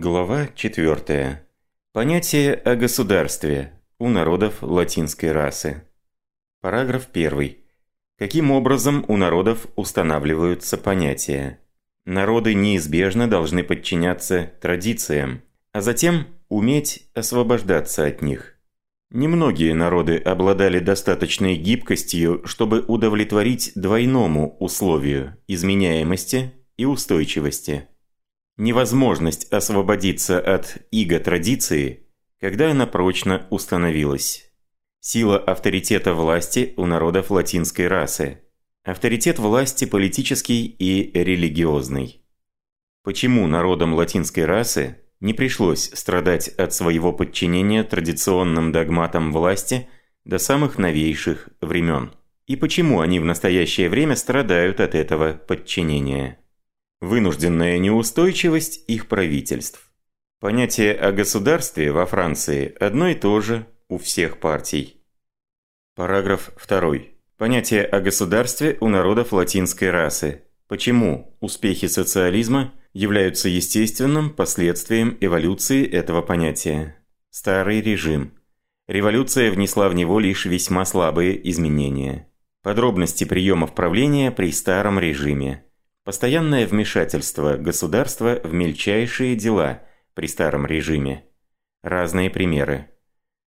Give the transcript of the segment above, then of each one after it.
Глава 4. Понятие о государстве у народов латинской расы. Параграф 1. Каким образом у народов устанавливаются понятия? Народы неизбежно должны подчиняться традициям, а затем уметь освобождаться от них. Немногие народы обладали достаточной гибкостью, чтобы удовлетворить двойному условию – изменяемости и устойчивости. Невозможность освободиться от иго традиции, когда она прочно установилась. Сила авторитета власти у народов латинской расы. Авторитет власти политический и религиозный. Почему народам латинской расы не пришлось страдать от своего подчинения традиционным догматам власти до самых новейших времен? И почему они в настоящее время страдают от этого подчинения? Вынужденная неустойчивость их правительств. Понятие о государстве во Франции одно и то же у всех партий. Параграф 2. Понятие о государстве у народов латинской расы. Почему успехи социализма являются естественным последствием эволюции этого понятия? Старый режим. Революция внесла в него лишь весьма слабые изменения. Подробности приемов правления при старом режиме. Постоянное вмешательство государства в мельчайшие дела при старом режиме. Разные примеры.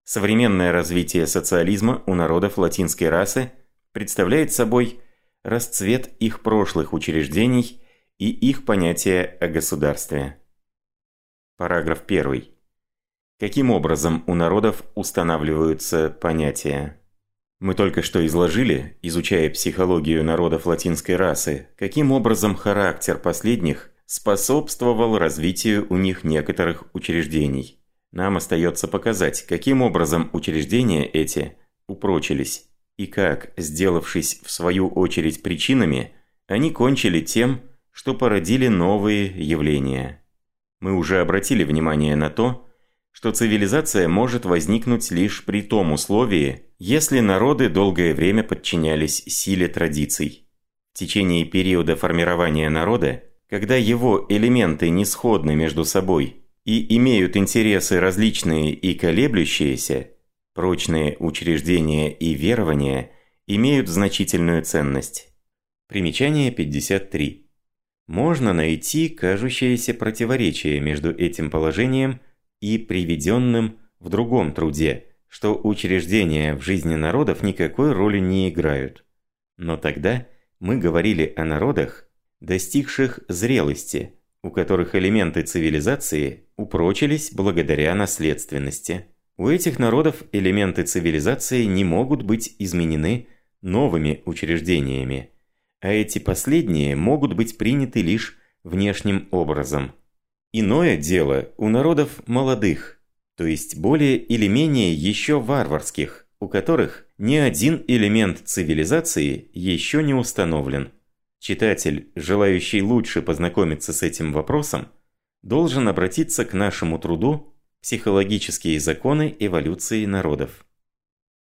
Современное развитие социализма у народов латинской расы представляет собой расцвет их прошлых учреждений и их понятия о государстве. Параграф 1. Каким образом у народов устанавливаются понятия? Мы только что изложили, изучая психологию народов латинской расы, каким образом характер последних способствовал развитию у них некоторых учреждений. Нам остается показать, каким образом учреждения эти упрочились, и как, сделавшись в свою очередь причинами, они кончили тем, что породили новые явления. Мы уже обратили внимание на то, что цивилизация может возникнуть лишь при том условии, если народы долгое время подчинялись силе традиций. В течение периода формирования народа, когда его элементы не сходны между собой и имеют интересы различные и колеблющиеся, прочные учреждения и верования имеют значительную ценность. Примечание 53. Можно найти кажущееся противоречие между этим положением и приведенным в другом труде, что учреждения в жизни народов никакой роли не играют. Но тогда мы говорили о народах, достигших зрелости, у которых элементы цивилизации упрочились благодаря наследственности. У этих народов элементы цивилизации не могут быть изменены новыми учреждениями, а эти последние могут быть приняты лишь внешним образом – Иное дело у народов молодых, то есть более или менее еще варварских, у которых ни один элемент цивилизации еще не установлен. Читатель, желающий лучше познакомиться с этим вопросом, должен обратиться к нашему труду «Психологические законы эволюции народов».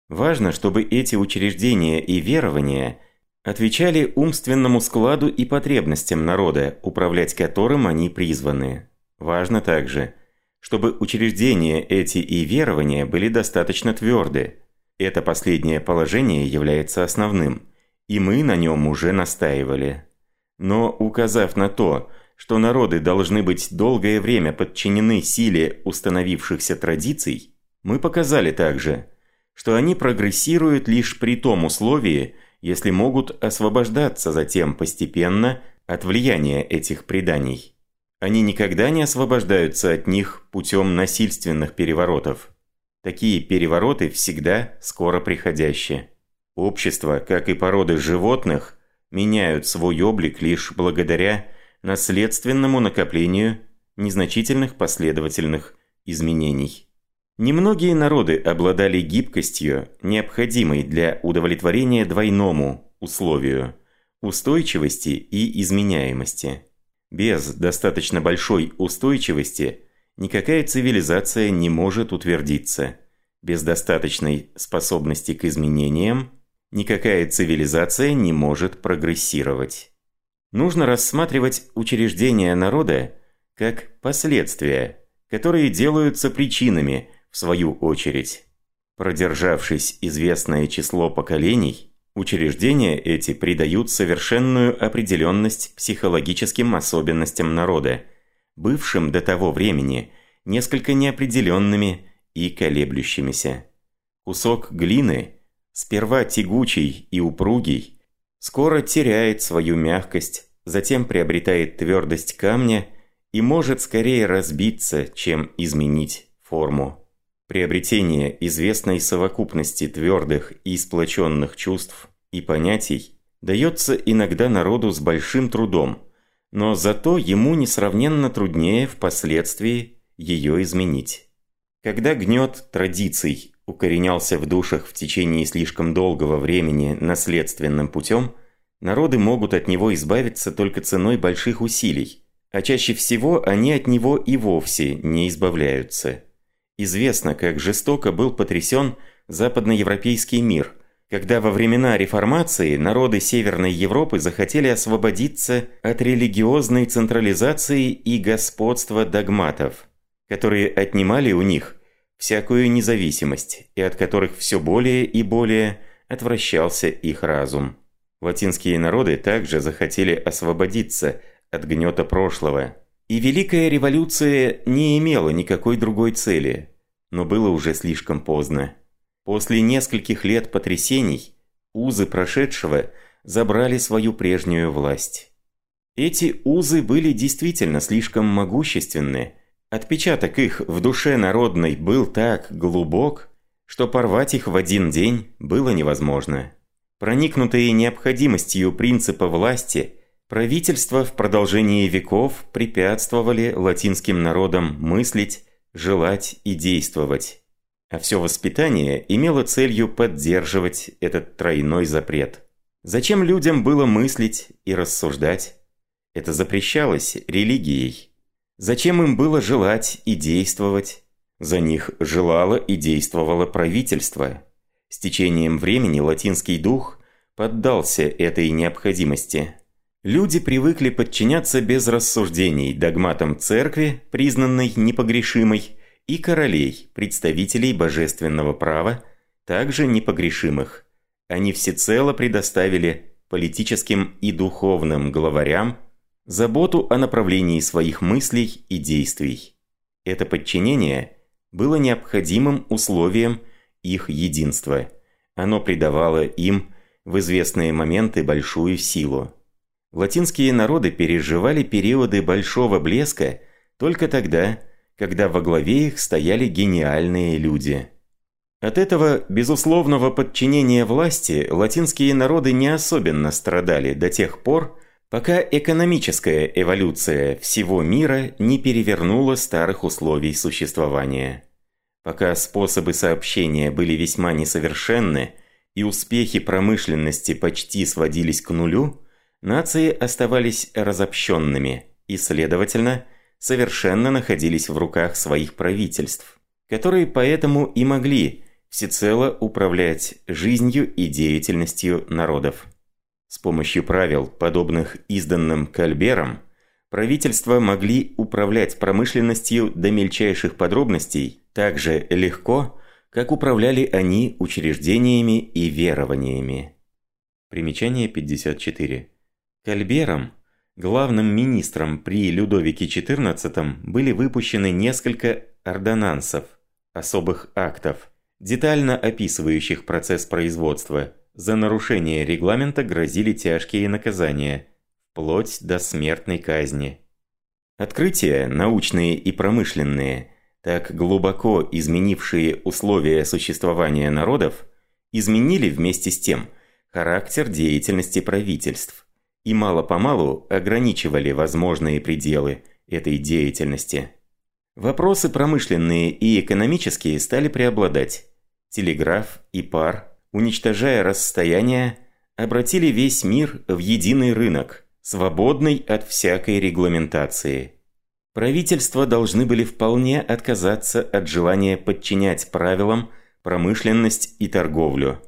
Важно, чтобы эти учреждения и верования отвечали умственному складу и потребностям народа, управлять которым они призваны. Важно также, чтобы учреждения эти и верования были достаточно тверды. Это последнее положение является основным, и мы на нем уже настаивали. Но указав на то, что народы должны быть долгое время подчинены силе установившихся традиций, мы показали также, что они прогрессируют лишь при том условии, если могут освобождаться затем постепенно от влияния этих преданий. Они никогда не освобождаются от них путем насильственных переворотов. Такие перевороты всегда скоро приходящие. Общество, как и породы животных, меняют свой облик лишь благодаря наследственному накоплению незначительных последовательных изменений. Немногие народы обладали гибкостью, необходимой для удовлетворения двойному условию – устойчивости и изменяемости. Без достаточно большой устойчивости никакая цивилизация не может утвердиться. Без достаточной способности к изменениям никакая цивилизация не может прогрессировать. Нужно рассматривать учреждения народа как последствия, которые делаются причинами, в свою очередь. Продержавшись известное число поколений, учреждения эти придают совершенную определенность психологическим особенностям народа, бывшим до того времени несколько неопределенными и колеблющимися. Кусок глины, сперва тягучий и упругий, скоро теряет свою мягкость, затем приобретает твердость камня и может скорее разбиться, чем изменить форму. Приобретение известной совокупности твердых и сплоченных чувств и понятий дается иногда народу с большим трудом, но зато ему несравненно труднее впоследствии ее изменить. Когда гнет традиций укоренялся в душах в течение слишком долгого времени наследственным путем, народы могут от него избавиться только ценой больших усилий, а чаще всего они от него и вовсе не избавляются. Известно, как жестоко был потрясен западноевропейский мир, когда во времена реформации народы Северной Европы захотели освободиться от религиозной централизации и господства догматов, которые отнимали у них всякую независимость и от которых все более и более отвращался их разум. Латинские народы также захотели освободиться от гнета прошлого – и Великая Революция не имела никакой другой цели, но было уже слишком поздно. После нескольких лет потрясений узы прошедшего забрали свою прежнюю власть. Эти узы были действительно слишком могущественны, отпечаток их в душе народной был так глубок, что порвать их в один день было невозможно. Проникнутые необходимостью принципа власти – Правительства в продолжении веков препятствовали латинским народам мыслить, желать и действовать. А все воспитание имело целью поддерживать этот тройной запрет. Зачем людям было мыслить и рассуждать? Это запрещалось религией. Зачем им было желать и действовать? За них желало и действовало правительство. С течением времени латинский дух поддался этой необходимости. Люди привыкли подчиняться без рассуждений догматам церкви, признанной непогрешимой, и королей, представителей божественного права, также непогрешимых. Они всецело предоставили политическим и духовным главарям заботу о направлении своих мыслей и действий. Это подчинение было необходимым условием их единства. Оно придавало им в известные моменты большую силу. Латинские народы переживали периоды большого блеска только тогда, когда во главе их стояли гениальные люди. От этого безусловного подчинения власти латинские народы не особенно страдали до тех пор, пока экономическая эволюция всего мира не перевернула старых условий существования. Пока способы сообщения были весьма несовершенны и успехи промышленности почти сводились к нулю, нации оставались разобщенными и, следовательно, совершенно находились в руках своих правительств, которые поэтому и могли всецело управлять жизнью и деятельностью народов. С помощью правил, подобных изданным Кальбером, правительства могли управлять промышленностью до мельчайших подробностей так же легко, как управляли они учреждениями и верованиями. Примечание 54. Кальбером, главным министром при Людовике XIV, были выпущены несколько ордонансов, особых актов, детально описывающих процесс производства. За нарушение регламента грозили тяжкие наказания, вплоть до смертной казни. Открытия, научные и промышленные, так глубоко изменившие условия существования народов, изменили вместе с тем характер деятельности правительств и мало-помалу ограничивали возможные пределы этой деятельности. Вопросы промышленные и экономические стали преобладать. Телеграф и пар, уничтожая расстояние, обратили весь мир в единый рынок, свободный от всякой регламентации. Правительства должны были вполне отказаться от желания подчинять правилам промышленность и торговлю.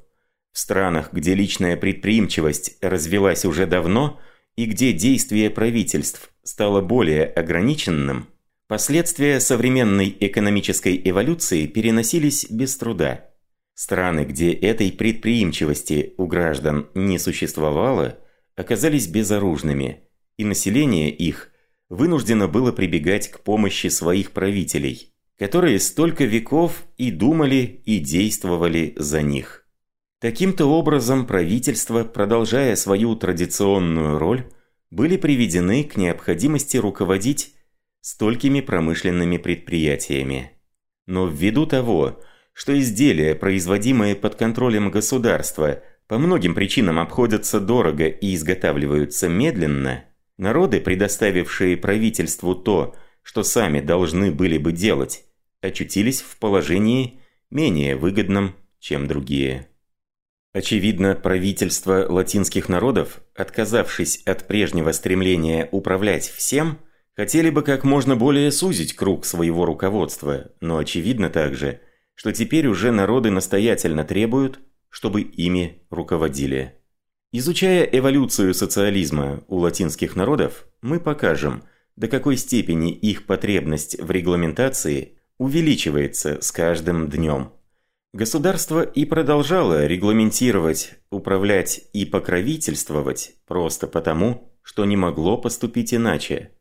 В странах, где личная предприимчивость развелась уже давно и где действия правительств стало более ограниченным, последствия современной экономической эволюции переносились без труда. Страны, где этой предприимчивости у граждан не существовало, оказались безоружными, и население их вынуждено было прибегать к помощи своих правителей, которые столько веков и думали, и действовали за них. Таким-то образом правительства, продолжая свою традиционную роль, были приведены к необходимости руководить столькими промышленными предприятиями. Но ввиду того, что изделия, производимые под контролем государства, по многим причинам обходятся дорого и изготавливаются медленно, народы, предоставившие правительству то, что сами должны были бы делать, очутились в положении менее выгодном, чем другие. Очевидно, правительства латинских народов, отказавшись от прежнего стремления управлять всем, хотели бы как можно более сузить круг своего руководства, но очевидно также, что теперь уже народы настоятельно требуют, чтобы ими руководили. Изучая эволюцию социализма у латинских народов, мы покажем, до какой степени их потребность в регламентации увеличивается с каждым днем. Государство и продолжало регламентировать, управлять и покровительствовать просто потому, что не могло поступить иначе.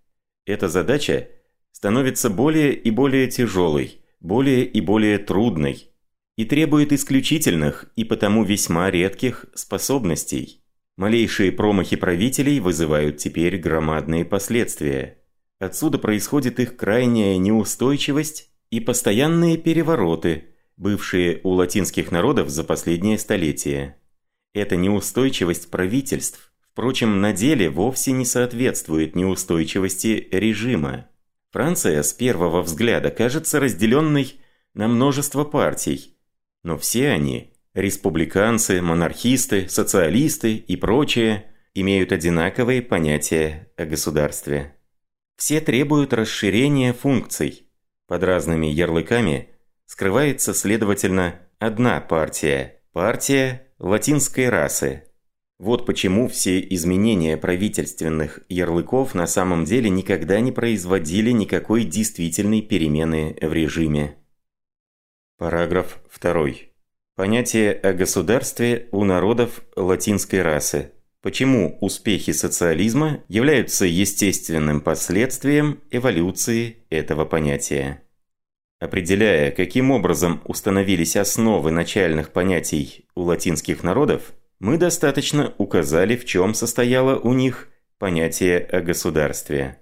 Эта задача становится более и более тяжелой, более и более трудной и требует исключительных и потому весьма редких способностей. Малейшие промахи правителей вызывают теперь громадные последствия. Отсюда происходит их крайняя неустойчивость и постоянные перевороты – бывшие у латинских народов за последние столетия. Эта неустойчивость правительств, впрочем, на деле вовсе не соответствует неустойчивости режима. Франция с первого взгляда кажется разделенной на множество партий, но все они – республиканцы, монархисты, социалисты и прочие – имеют одинаковые понятия о государстве. Все требуют расширения функций. Под разными ярлыками скрывается, следовательно, одна партия – партия латинской расы. Вот почему все изменения правительственных ярлыков на самом деле никогда не производили никакой действительной перемены в режиме. Параграф 2. Понятие о государстве у народов латинской расы. Почему успехи социализма являются естественным последствием эволюции этого понятия? Определяя, каким образом установились основы начальных понятий у латинских народов, мы достаточно указали, в чем состояло у них понятие о государстве.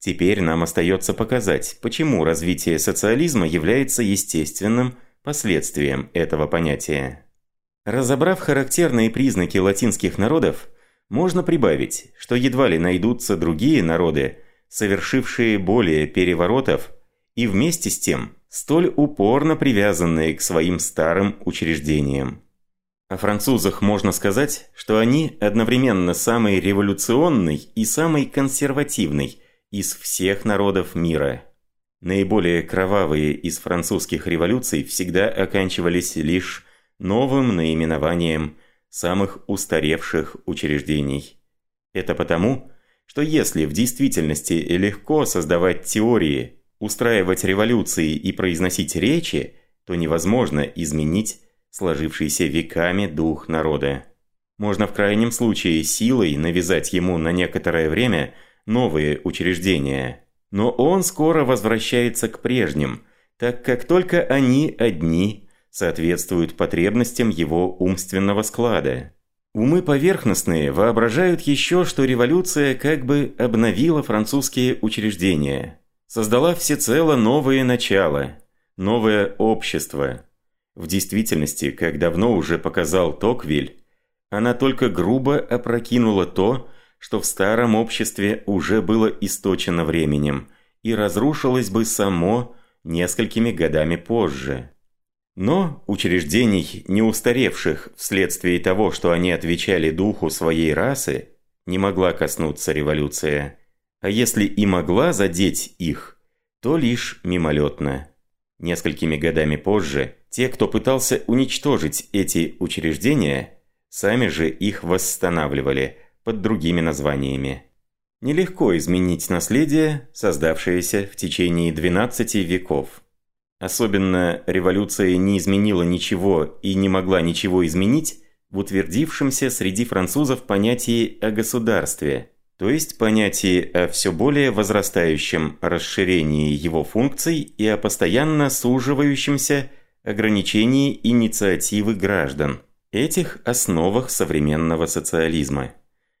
Теперь нам остается показать, почему развитие социализма является естественным последствием этого понятия. Разобрав характерные признаки латинских народов, можно прибавить, что едва ли найдутся другие народы, совершившие более переворотов, и вместе с тем столь упорно привязанные к своим старым учреждениям. О французах можно сказать, что они одновременно самый революционный и самый консервативный из всех народов мира. Наиболее кровавые из французских революций всегда оканчивались лишь новым наименованием самых устаревших учреждений. Это потому, что если в действительности легко создавать теории, устраивать революции и произносить речи, то невозможно изменить сложившийся веками дух народа. Можно в крайнем случае силой навязать ему на некоторое время новые учреждения. Но он скоро возвращается к прежним, так как только они одни соответствуют потребностям его умственного склада. Умы поверхностные воображают еще, что революция как бы обновила французские учреждения – создала всецело новое начало, новое общество. В действительности, как давно уже показал Токвиль, она только грубо опрокинула то, что в старом обществе уже было источено временем и разрушилось бы само несколькими годами позже. Но учреждений, не устаревших вследствие того, что они отвечали духу своей расы, не могла коснуться революция – а если и могла задеть их, то лишь мимолетно. Несколькими годами позже, те, кто пытался уничтожить эти учреждения, сами же их восстанавливали под другими названиями. Нелегко изменить наследие, создавшееся в течение 12 веков. Особенно революция не изменила ничего и не могла ничего изменить в утвердившемся среди французов понятии о государстве, то есть понятии о все более возрастающем расширении его функций и о постоянно суживающемся ограничении инициативы граждан, этих основах современного социализма.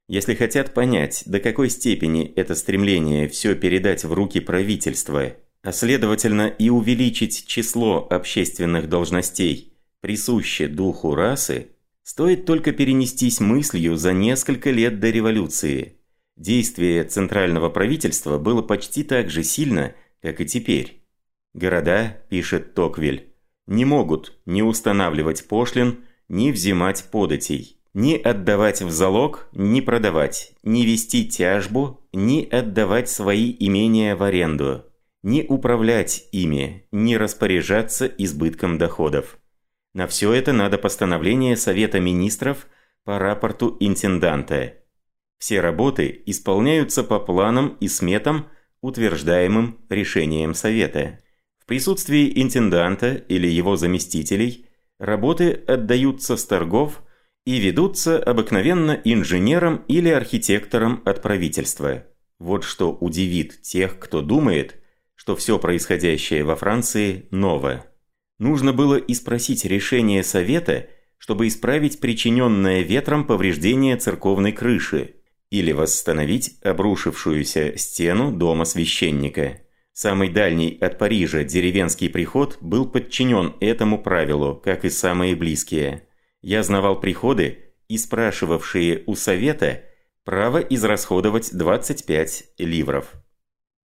Если хотят понять, до какой степени это стремление все передать в руки правительства, а следовательно и увеличить число общественных должностей, присуще духу расы, стоит только перенестись мыслью за несколько лет до революции. Действие центрального правительства было почти так же сильно, как и теперь. Города, пишет Токвиль, не могут ни устанавливать пошлин, ни взимать податей ни отдавать в залог, ни продавать, ни вести тяжбу, ни отдавать свои имения в аренду, ни управлять ими, ни распоряжаться избытком доходов. На все это надо постановление Совета Министров по рапорту интенданта. Все работы исполняются по планам и сметам, утверждаемым решением Совета. В присутствии интенданта или его заместителей работы отдаются с торгов – и ведутся обыкновенно инженером или архитектором от правительства. Вот что удивит тех, кто думает, что все происходящее во Франции новое. Нужно было и спросить решение Совета, чтобы исправить причиненное ветром повреждение церковной крыши или восстановить обрушившуюся стену дома священника. Самый дальний от Парижа деревенский приход был подчинен этому правилу, как и самые близкие – я знавал приходы и спрашивавшие у совета право израсходовать 25 ливров.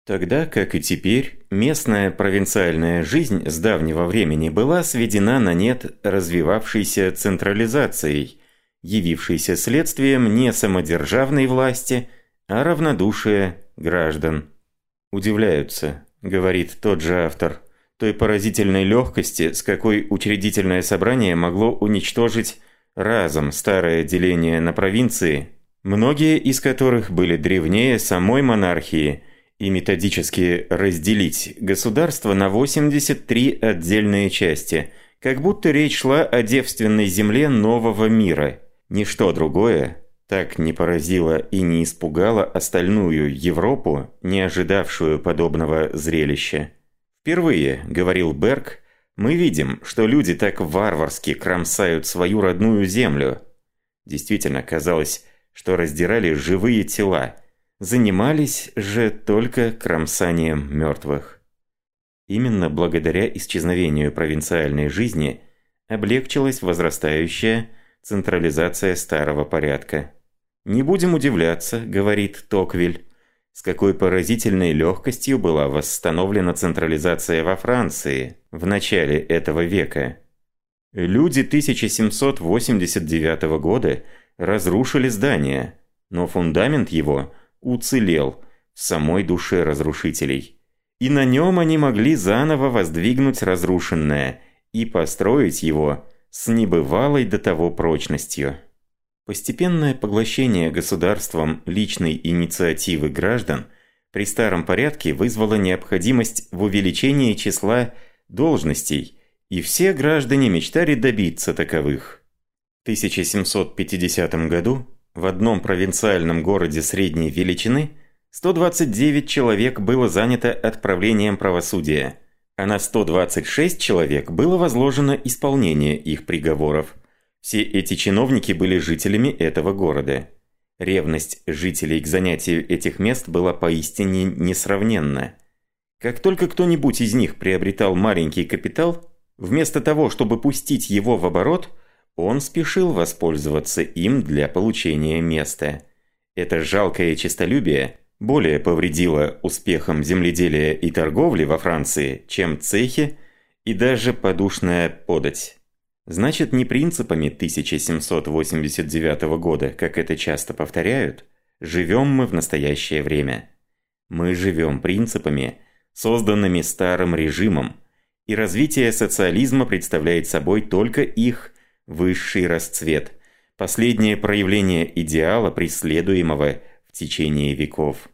Тогда, как и теперь, местная провинциальная жизнь с давнего времени была сведена на нет развивавшейся централизацией, явившейся следствием не самодержавной власти, а равнодушия граждан. «Удивляются», — говорит тот же автор, той поразительной легкости, с какой учредительное собрание могло уничтожить разом старое деление на провинции, многие из которых были древнее самой монархии, и методически разделить государство на 83 отдельные части, как будто речь шла о девственной земле нового мира. Ничто другое так не поразило и не испугало остальную Европу, не ожидавшую подобного зрелища. Впервые, говорил Берг, мы видим, что люди так варварски кромсают свою родную землю. Действительно, казалось, что раздирали живые тела, занимались же только кромсанием мертвых. Именно благодаря исчезновению провинциальной жизни облегчилась возрастающая централизация старого порядка. «Не будем удивляться», — говорит Токвиль, с какой поразительной легкостью была восстановлена централизация во Франции в начале этого века. Люди 1789 года разрушили здание, но фундамент его уцелел в самой душе разрушителей. И на нем они могли заново воздвигнуть разрушенное и построить его с небывалой до того прочностью. Постепенное поглощение государством личной инициативы граждан при старом порядке вызвало необходимость в увеличении числа должностей, и все граждане мечтали добиться таковых. В 1750 году в одном провинциальном городе средней величины 129 человек было занято отправлением правосудия, а на 126 человек было возложено исполнение их приговоров – все эти чиновники были жителями этого города. Ревность жителей к занятию этих мест была поистине несравненна. Как только кто-нибудь из них приобретал маленький капитал, вместо того, чтобы пустить его в оборот, он спешил воспользоваться им для получения места. Это жалкое честолюбие более повредило успехам земледелия и торговли во Франции, чем цехи и даже подушная подать. Значит, не принципами 1789 года, как это часто повторяют, живем мы в настоящее время. Мы живем принципами, созданными старым режимом, и развитие социализма представляет собой только их высший расцвет, последнее проявление идеала, преследуемого течение веков.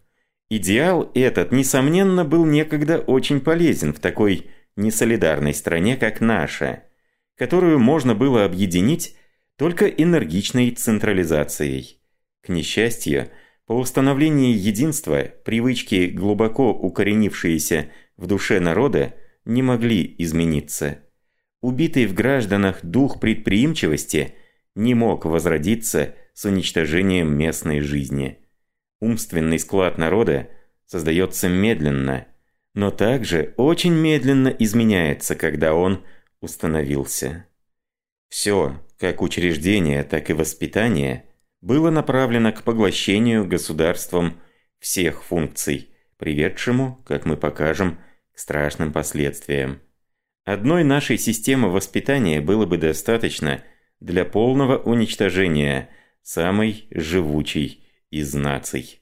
Идеал этот, несомненно, был некогда очень полезен в такой несолидарной стране, как наша, которую можно было объединить только энергичной централизацией. К несчастью, по установлении единства привычки, глубоко укоренившиеся в душе народа, не могли измениться. Убитый в гражданах дух предприимчивости не мог возродиться с уничтожением местной жизни. Умственный склад народа создается медленно, но также очень медленно изменяется, когда он установился. Все, как учреждение, так и воспитание, было направлено к поглощению государством всех функций, приведшему, как мы покажем, к страшным последствиям. Одной нашей системы воспитания было бы достаточно для полного уничтожения самой живучей из наций.